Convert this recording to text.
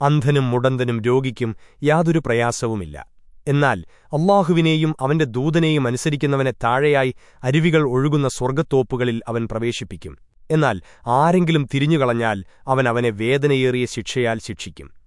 അന്ധനും മുടന്തനും രോഗിക്കും യാതൊരു പ്രയാസവുമില്ല. എന്നാൽ അള്ളാഹുവിനെയും അവന്റെ ദൂതനെയും അനുസരിക്കുന്നവനെ താഴെയായി അരുവികൾ ഒഴുകുന്ന സ്വർഗത്തോപ്പുകളിൽ അവൻ പ്രവേശിപ്പിക്കും. എന്നാൽ ആരെങ്കിലും തിരിഞ്ഞുകളഞ്ഞാൽ അവൻ അവനെ വേദനയേറിയ ശിക്ഷയാൽ ശിക്ഷിക്കും.